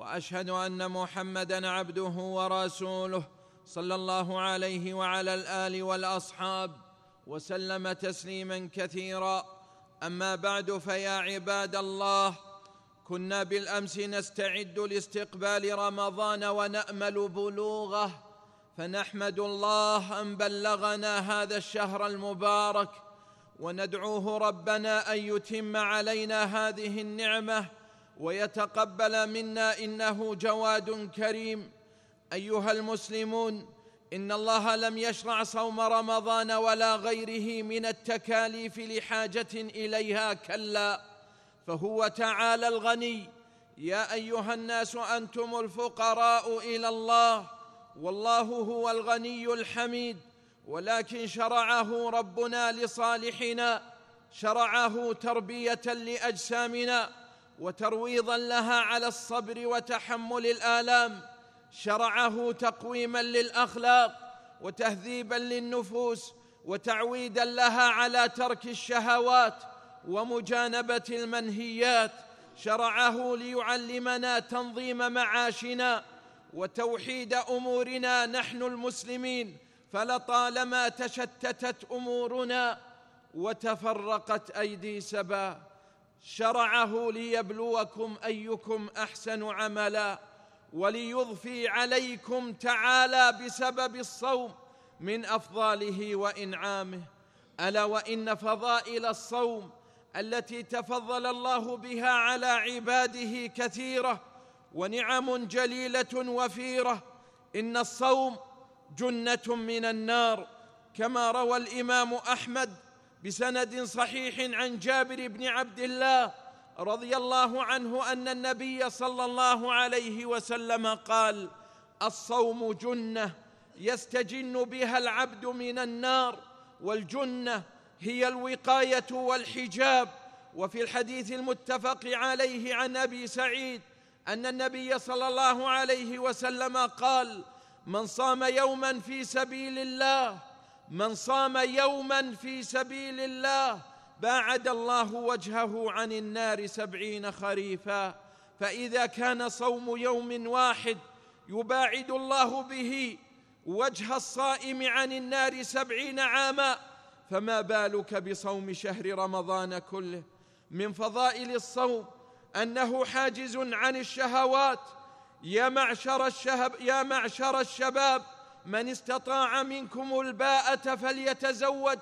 وأشهد أن محمدا عبده ورسوله صلى الله عليه وعلى الآل والأصحاب وسلم تسليما كثيرا. أما بعد فيا عباد الله كنا بالأمس نستعد لاستقبال رمضان ونأمل بلوغه. فنحمد الله أن بلغنا هذا الشهر المبارك وندعوه ربنا أن يتم علينا هذه النعمة ويتقبل منا إنه جواد كريم. أيها المسلمون إن الله لم يشرع صوم رمضان ولا غيره من التكاليف لحاجة إليها كلا. فهو تعالى الغني. يا أيها الناس أنتم الفقراء إلى الله. والله هو الغني الحميد. ولكن شرعه ربنا لصالحنا. شرعه تربية لأجسامنا. وترويضا لها على الصبر وتحمل الآلام. شرعه تقويما للأخلاق وتهذيبا للنفوس وتعويدا لها على ترك الشهوات ومجانبة المنهيات. شرعه ليعلمنا تنظيم معاشنا وتوحيد أمورنا. نحن المسلمين فلطالما تشتتت أمورنا وتفرقت أيدي سبا. شرعه ليبلوكم أيكم أحسن عملا وليضفي عليكم تعالى بسبب الصوم من أفضاله وإنعامه. ألا وإن فضائل الصوم التي تفضل الله بها على عباده كثيرة ونعم جليلة وفيرة إن الصوم جنة من النار كما روى الإمام أحمد بسند صحيح عن جابر بن عبد الله رضي الله عنه أن النبي صلى الله عليه وسلم قال الصوم جنة يستجن بها العبد من النار والجنة هي الوقاية والحجاب. وفي الحديث المتفق عليه عن أبي سعيد أن النبي صلى الله عليه وسلم قال من صام يوما في سبيل الله من صام يوما في سبيل الله باعد الله وجهه عن النار سبعين خريفا فإذا كان صوم يوم واحد يباعد الله به وجه الصائم عن النار سبعين عاما فما بالك بصوم شهر رمضان كله؟ من فضائل الصوم أنه حاجز عن الشهوات. يا معشر الشهب يا معشر الشباب من استطاع منكم الباءة فليتزوج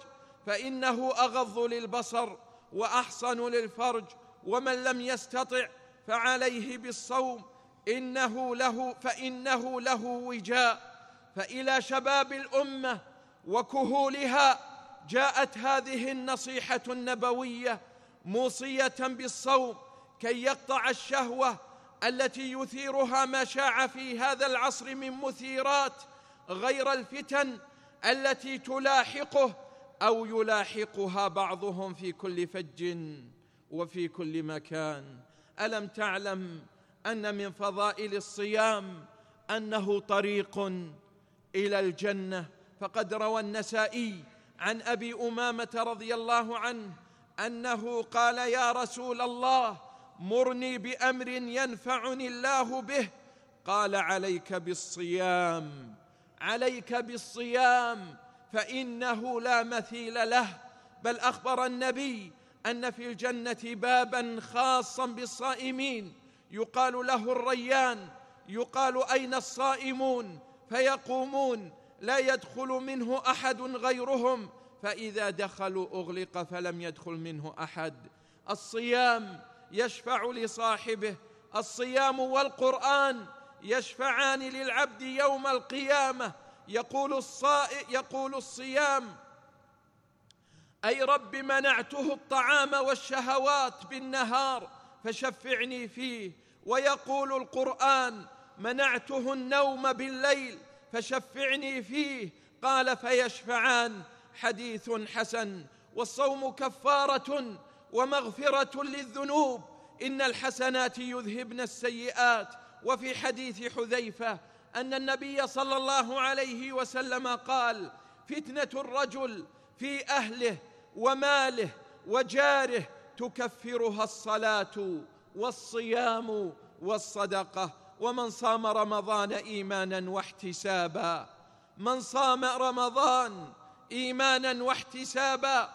فإنه أغض للبصر وأحصن للفرج ومن لم يستطع فعليه بالصوم إنه له فإنه له وجاء. فإلى شباب الأمة وكهولها جاءت هذه النصيحة النبوية موصية بالصوم كي يقطع الشهوة التي يثيرها ما شاع في هذا العصر من مثيرات غير الفتن التي تلاحقه أو يلاحقها بعضهم في كل فج وفي كل مكان. ألم تعلم أن من فضائل الصيام أنه طريق إلى الجنة؟ فقد روى النسائي عن أبي أمامة رضي الله عنه أنه قال يا رسول الله مرني بأمر ينفعني الله به. قال عليك بالصيام. عليك بالصيام فإنه لا مثيل له. بل أخبر النبي أن في الجنة بابا خاصا بالصائمين. يقال له الريان يقال أين الصائمون فيقومون. لا يدخل منه أحد غيرهم. فإذا دخلوا أغلق فلم يدخل منه أحد. الصيام يشفع لصاحبه. الصيام والقرآن يشفعان للعبد يوم القيامة. يقول الصائم يقول الصيام. أي رب منعته الطعام والشهوات بالنهار فشفعني فيه. ويقول القرآن منعته النوم بالليل فشفعني فيه. قال فيشفعان. حديث حسن. والصوم كفارة ومغفرة للذنوب. إن الحسنات يذهبن السيئات وفي حديث حذيفة أن النبي صلى الله عليه وسلم قال فتنة الرجل في أهله وماله وجاره تكفرها الصلاة والصيام والصدقة ومن صام رمضان إيمانا واحتسابا. من صام رمضان إيمانا واحتسابا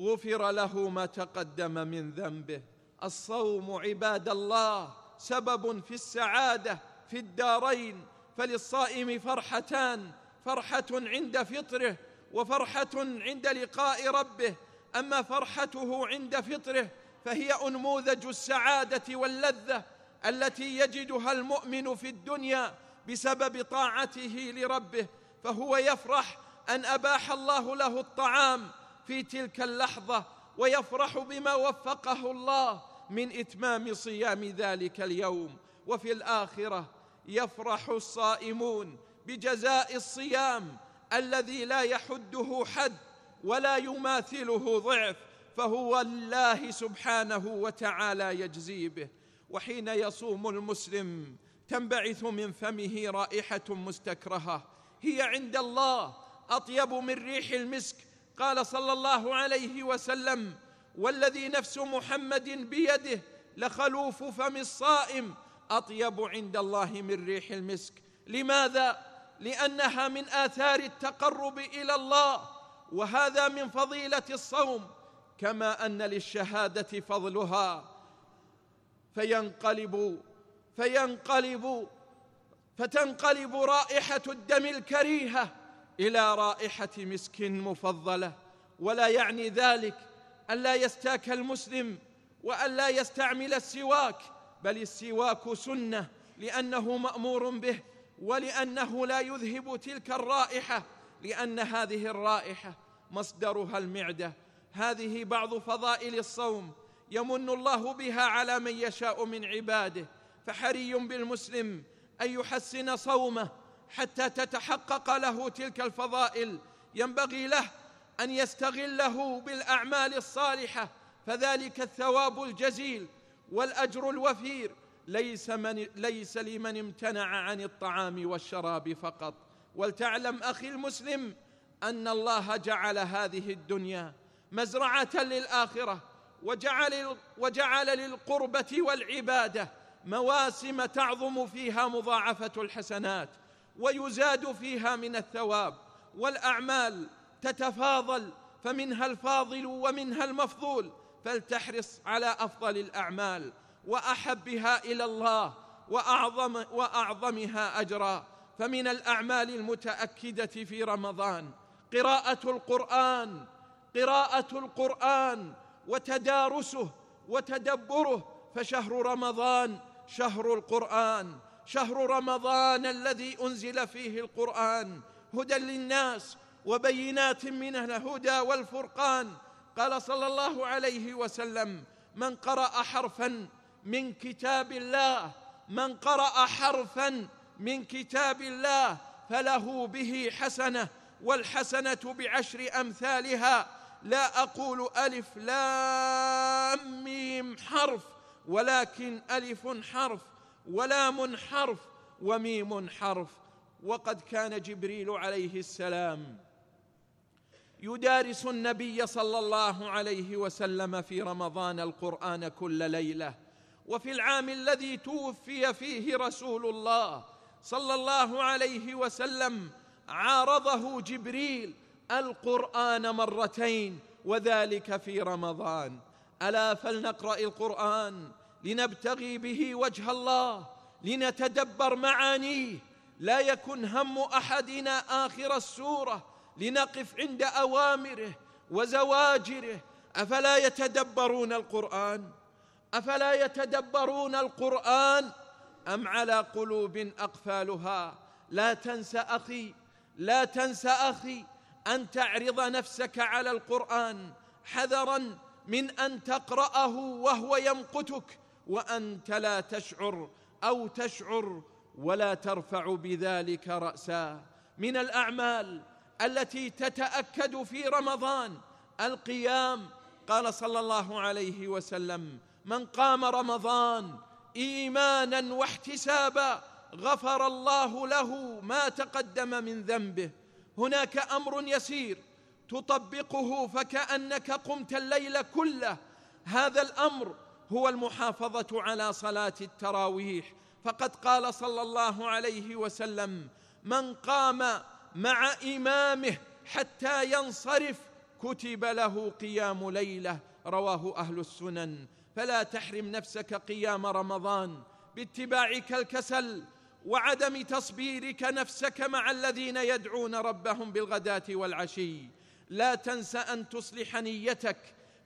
غفر له ما تقدم من ذنبه. الصوم عباد الله سبب في السعادة في الدارين فللصائم فرحتان فرحة عند فطره وفرحة عند لقاء ربه. أما فرحته عند فطره فهي أنموذج السعادة واللذة التي يجدها المؤمن في الدنيا بسبب طاعته لربه. فهو يفرح أن أباح الله له الطعام في تلك اللحظة ويفرح بما وفقه الله. من إتمام صيام ذلك اليوم وفي الآخرة يفرح الصائمون بجزاء الصيام الذي لا يحده حد ولا يماثله ضعف فهو الله سبحانه وتعالى يجزي به. وحين يصوم المسلم تنبعث من فمه رائحة مستكرهة. هي عند الله أطيب من ريح المسك. قال صلى الله عليه وسلم والذي نفس محمد بيده لخلوف فم الصائم أطيب عند الله من ريح المسك. لماذا؟ لأنها من آثار التقرب إلى الله وهذا من فضيلة الصوم كما أن للشهادة فضلها. فينقلب فينقلب فتنقلب رائحة الدم الكريهة إلى رائحة مسك مفضلة. ولا يعني ذلك ألا يستاك المسلم وألا يستعمل السواك بل السواك سنة لأنه مأمور به ولأنه لا يذهب تلك الرائحة لأن هذه الرائحة مصدرها المعدة. هذه بعض فضائل الصوم يمن الله بها على من يشاء من عباده. فحري بالمسلم أن يحسن صومه حتى تتحقق له تلك الفضائل. ينبغي له أن يستغله بالأعمال الصالحة فذلك الثواب الجزيل والأجر الوفير. ليس, من ليس لمن امتنع عن الطعام والشراب فقط. ولتعلم أخي المسلم أن الله جعل هذه الدنيا مزرعة للآخرة وجعل, وجعل للقربة والعبادة مواسم تعظم فيها مضاعفة الحسنات ويزاد فيها من الثواب. والأعمال تتفاضل فمنها الفاضل ومنها المفضول فلتحرص على أفضل الأعمال وأحبها إلى الله وأعظم وأعظمها أجرا. فمن الأعمال المتأكدة في رمضان قراءة القرآن قراءة القرآن وتدارسه وتدبره. فشهر رمضان شهر القرآن شهر رمضان الذي أنزل فيه القرآن. هدى للناس وبينات من الهدى والفرقان. قال صلى الله عليه وسلم من قرأ حرفا من كتاب الله من قرأ حرفا من كتاب الله فله به حسنة والحسنة بعشر أمثالها. لا أقول ألف لام ميم حرف ولكن ألف حرف ولام حرف وميم حرف. وقد كان جبريل عليه السلام يدارس النبي صلى الله عليه وسلم في رمضان القرآن كل ليلة وفي العام الذي توفي فيه رسول الله صلى الله عليه وسلم عارضه جبريل القرآن مرتين وذلك في رمضان. ألا فلنقرأ القرآن لنبتغي به وجه الله لنتدبر معانيه. لا يكن هم أحدنا آخر السورة لنقف عند أوامره وزواجره. أفلا يتدبرون القرآن؟ أفلا يتدبرون القرآن؟ أم على قلوب أقفالها؟ لا تنس أخي لا تنس أخي أن تعرض نفسك على القرآن حذرا من أن تقرأه وهو يمقتك وأنت لا تشعر أو تشعر ولا ترفع بذلك رأسا. من الأعمال التي تتأكد في رمضان القيام. قال صلى الله عليه وسلم من قام رمضان إيمانا واحتسابا غفر الله له ما تقدم من ذنبه. هناك أمر يسير تطبقه فكأنك قمت الليل كله. هذا الأمر هو المحافظة على صلاة التراويح. فقد قال صلى الله عليه وسلم من قام مع إمامه حتى ينصرف كتب له قيام ليلة رواه أهل السنن. فلا تحرم نفسك قيام رمضان باتباعك الكسل وعدم تصبيرك نفسك مع الذين يدعون ربهم بالغداة والعشي. لا تنس أن تصلح نيتك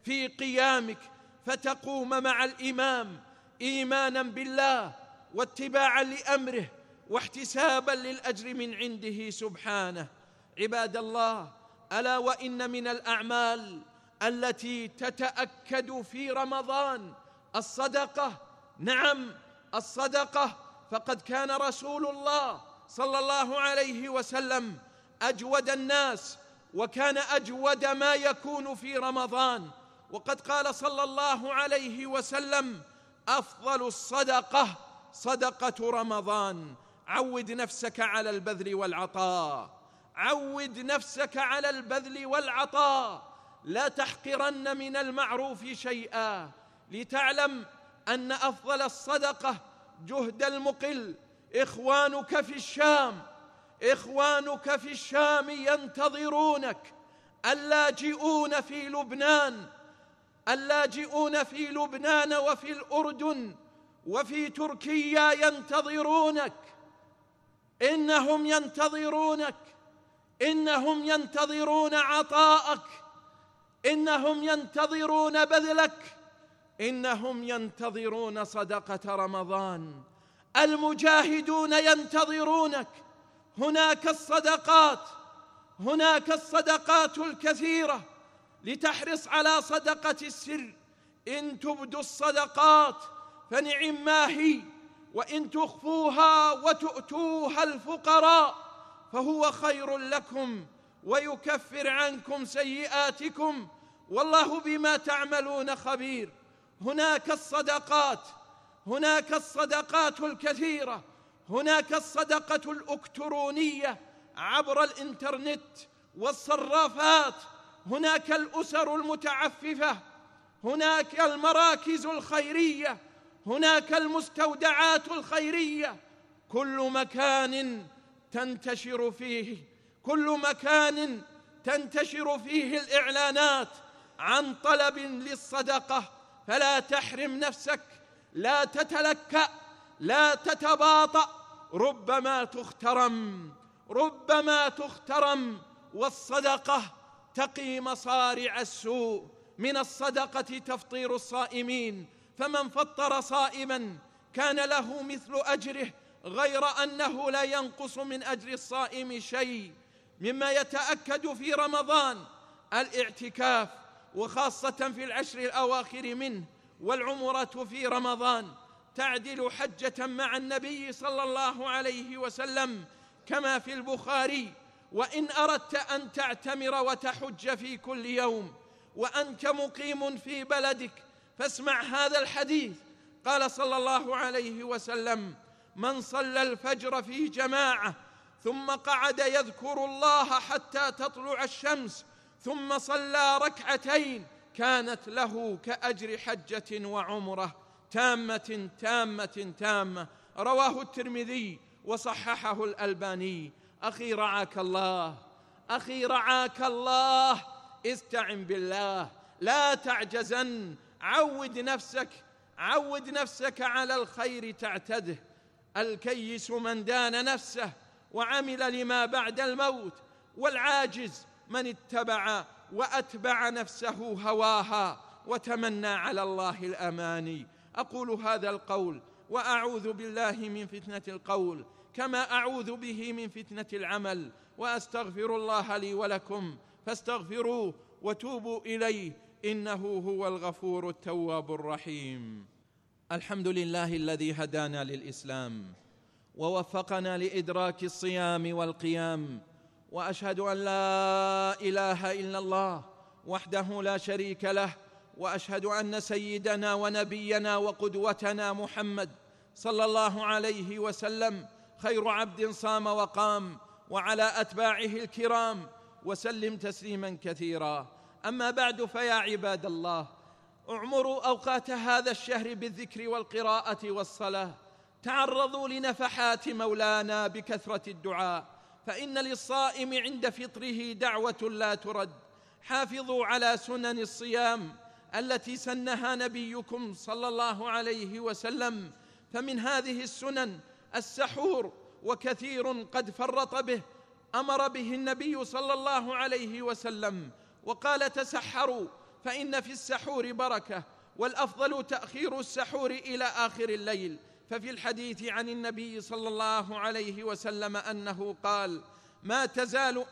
في قيامك فتقوم مع الإمام إيمانا بالله واتباعا لأمره. واحتسابا للأجر من عنده سبحانه. عباد الله ألا وإن من الأعمال التي تتأكد في رمضان الصدقة؟ نعم الصدقة. فقد كان رسول الله صلى الله عليه وسلم أجود الناس وكان أجود ما يكون في رمضان. وقد قال صلى الله عليه وسلم أفضل الصدقة صدقة رمضان. عود نفسك على البذل والعطاء. عود نفسك على البذل والعطاء. لا تحقرن من المعروف شيئا. لتعلم أن أفضل الصدقة جهد المقل. إخوانك في الشام إخوانك في الشام ينتظرونك. اللاجئون في لبنان اللاجئون في لبنان وفي الأردن وفي تركيا ينتظرونك. إنهم ينتظرونك. إنهم ينتظرون عطاءك. إنهم ينتظرون بذلك. إنهم ينتظرون صدقة رمضان. المجاهدون ينتظرونك. هناك الصدقات. هناك الصدقات الكثيرة. لتحرص على صدقة السر. إن تبدوا الصدقات فنعم ما هي. وإن تخفوها وتؤتوها الفقراء فهو خير لكم ويكفر عنكم سيئاتكم والله بما تعملون خبير. هناك الصدقات هناك الصدقات الكثيرة هناك الصدقة الألكترونية عبر الإنترنت والصرافات هناك الأسر المتعففة هناك المراكز الخيرية هناك المستودعات الخيرية. كل مكان تنتشر فيه كل مكان تنتشر فيه الإعلانات عن طلب للصدقة. فلا تحرم نفسك لا تتلكأ لا تتباطأ. ربما تخترم ربما تخترم والصدقة تقي مصارع السوء. من الصدقة تفطير الصائمين. فمن فطر صائما كان له مثل أجره غير أنه لا ينقص من أجر الصائم شيء. مما يتأكد في رمضان الاعتكاف وخاصة في العشر الأواخر منه والعمرة في رمضان. تعدل حجة مع النبي صلى الله عليه وسلم كما في البخاري. وإن أردت أن تعتمر وتحج في كل يوم وأنت مقيم في بلدك فاسمع هذا الحديث. قال صلى الله عليه وسلم من صلى الفجر في جماعة ثم قعد يذكر الله حتى تطلع الشمس ثم صلى ركعتين كانت له كأجر حجة وعمرة تامة تامة تامة. رواه الترمذي وصححه الألباني. أخي رعاك الله أخي رعاك الله استعن بالله لا تعجزن عود نفسك عود نفسك على الخير تعتده. الكيس من دان نفسه وعمل لما بعد الموت والعاجز من اتبع وأتبع نفسه هواها وتمنى على الله الاماني أقول هذا القول وأعوذ بالله من فتنة القول كما أعوذ به من فتنة العمل. وأستغفر الله لي ولكم فاستغفروه وتوبوا إليه. إنه هو الغفور التواب الرحيم. الحمد لله الذي هدانا للإسلام ووفقنا لإدراك الصيام والقيام وأشهد أن لا إله إلا الله وحده لا شريك له وأشهد أن سيدنا ونبينا وقدوتنا محمد صلى الله عليه وسلم خير عبد صام وقام وعلى أتباعه الكرام وسلم تسليما كثيرا. أما بعد فيا عباد الله أعمروا أوقات هذا الشهر بالذكر والقراءة والصلاة. تعرضوا لنفحات مولانا بكثرة الدعاء فإن للصائم عند فطره دعوة لا ترد. حافظوا على سنن الصيام التي سنها نبيكم صلى الله عليه وسلم فمن هذه السنن السحور وكثير قد فرط به أمر به النبي صلى الله عليه وسلم. وقال تسحروا فإن في السحور بركة والأفضل تأخير السحور إلى آخر الليل. ففي الحديث عن النبي صلى الله عليه وسلم أنه قال ما تزال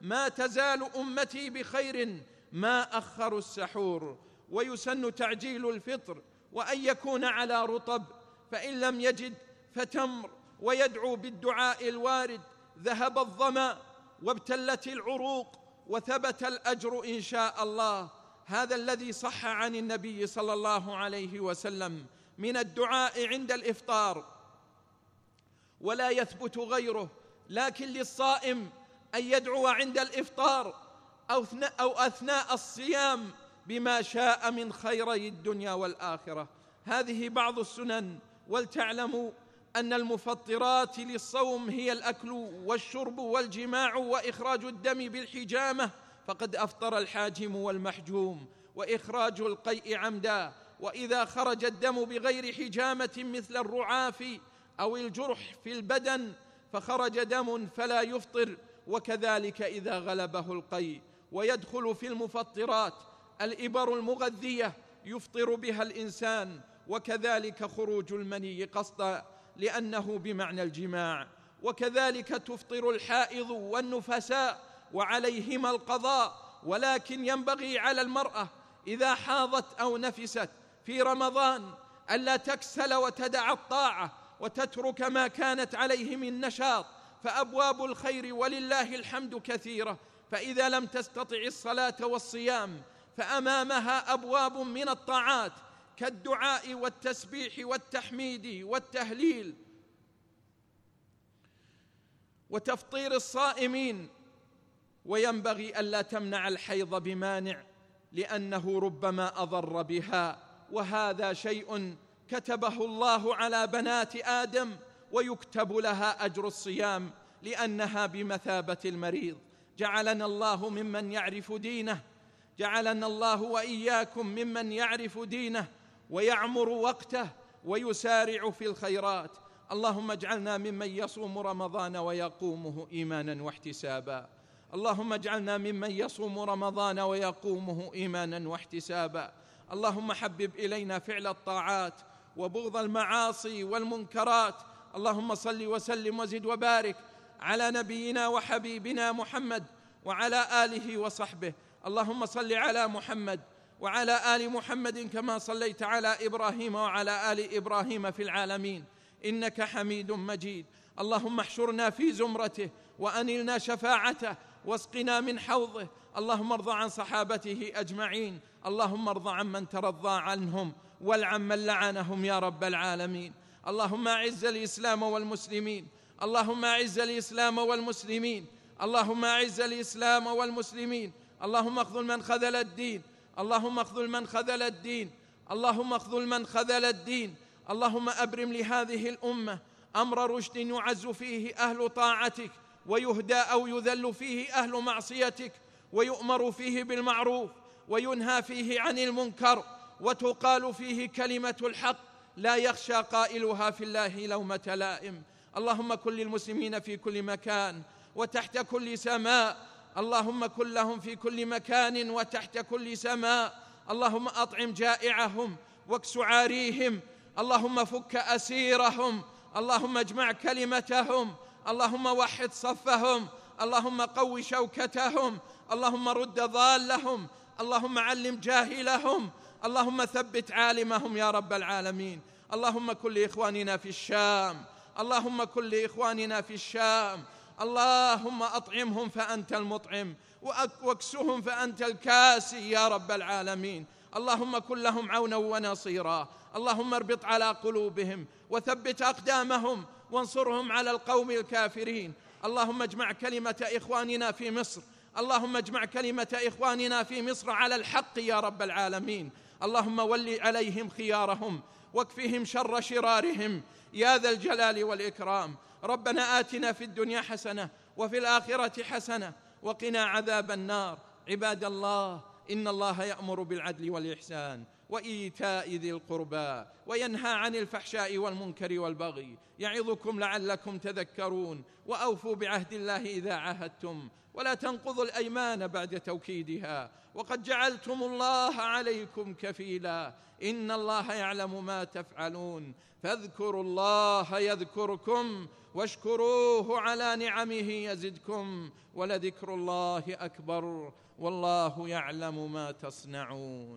ما تزال أمتي بخير ما اخروا السحور. ويسن تعجيل الفطر وأن يكون على رطب فإن لم يجد فتمر. ويدعو بالدعاء الوارد ذهب الظمأ وابتلت العروق وثبت الأجر إن شاء الله. هذا الذي صح عن النبي صلى الله عليه وسلم من الدعاء عند الإفطار. ولا يثبت غيره لكن للصائم أن يدعو عند الإفطار أو أثناء الصيام بما شاء من خيري الدنيا والآخرة. هذه بعض السنن ولتعلموا أن المفطرات للصوم هي الأكل والشرب والجماع وإخراج الدم بالحجامة فقد أفطر الحاجم والمحجوم وإخراج القيء عمدا وإذا خرج الدم بغير حجامة مثل الرعاف أو الجرح في البدن فخرج دم فلا يفطر وكذلك إذا غلبه القيء. ويدخل في المفطرات الإبر المغذية يفطر بها الإنسان وكذلك خروج المني قصدا لأنه بمعنى الجماع وكذلك تفطر الحائض والنفساء وعليهما القضاء ولكن ينبغي على المرأة إذا حاضت أو نفست في رمضان الا تكسل وتدع الطاعة وتترك ما كانت عليه من نشاط فأبواب الخير ولله الحمد كثيرة فإذا لم تستطع الصلاة والصيام فأمامها أبواب من الطاعات كالدعاء والتسبيح والتحميد والتهليل وتفطير الصائمين. وينبغي ألا تمنع الحيض بمانع لأنه ربما أضر بها. وهذا شيء كتبه الله على بنات آدم ويكتب لها أجر الصيام لأنها بمثابة المريض. جعلنا الله ممن يعرف دينه جعلنا الله وإياكم ممن يعرف دينه. ويعمر وقته ويسارع في الخيرات. اللهم اجعلنا ممن يصوم رمضان ويقومه إيمانا واحتسابا. اللهم اجعلنا ممن يصوم رمضان ويقومه إيمانا واحتسابا. اللهم حبب إلينا فعل الطاعات وبغض المعاصي والمنكرات. اللهم صل وسلم وزد وبارك على نبينا وحبيبنا محمد وعلى آله وصحبه. اللهم صل على محمد وعلى آل محمد كما صليت على إبراهيم وعلى آل إبراهيم في العالمين. إنك حميد مجيد. اللهم احشرنا في زمرته وانلنا شفاعته واسقنا من حوضه. اللهم ارض عن صحابته أجمعين. اللهم ارض عن من ترضى عنهم والعن من لعنهم يا رب العالمين. اللهم أعز الإسلام والمسلمين. اللهم أعز الإسلام والمسلمين. اللهم أعز الإسلام والمسلمين. اللهم اخذل من خذل الدين. اللهم اخذل من خذل الدين. اللهم اخذل من خذل الدين. اللهم أبرم لهذه الأمة أمر رشد يعز فيه أهل طاعتك ويهدى أو يذل فيه أهل معصيتك ويؤمر فيه بالمعروف وينهى فيه عن المنكر وتقال فيه كلمة الحق لا يخشى قائلها في الله لومة لائم. اللهم كن للمسلمين في كل مكان وتحت كل سماء اللهم كن لهم في كل مكان وتحت كل سماء. اللهم أطعم جائعهم واكس عاريهم. اللهم فك أسيرهم. اللهم اجمع كلمتهم. اللهم وحد صفهم. اللهم قو شوكتهم. اللهم رد ضالهم. اللهم علم جاهلهم. اللهم ثبت عالمهم يا رب العالمين. اللهم كن لإخواننا في الشام. اللهم كن لإخواننا في الشام. اللهم أطعمهم فأنت المطعم واكسهم فأنت الكاسي يا رب العالمين. اللهم كن لهم عونا ونصيرا. اللهم اربط على قلوبهم وثبت أقدامهم وانصرهم على القوم الكافرين. اللهم اجمع كلمة إخواننا في مصر. اللهم اجمع كلمة إخواننا في مصر على الحق يا رب العالمين. اللهم ول عليهم خيارهم واكفهم شر شرارهم. يا ذا الجلال والإكرام. ربنا آتنا في الدنيا حسنة وفي الآخرة حسنة وقنا عذاب النار. عباد الله إن الله يأمر بالعدل والإحسان. وإيتاء ذي القربى وينهى عن الفحشاء والمنكر والبغي. يعظكم لعلكم تذكرون وأوفوا بعهد الله إذا عاهدتم. ولا تنقضوا الأيمان بعد توكيدها. وقد جعلتم الله عليكم كفيلا. إن الله يعلم ما تفعلون. فاذكروا الله يذكركم واشكروه على نعمه يزدكم ولذكر الله أكبر. والله يعلم ما تصنعون.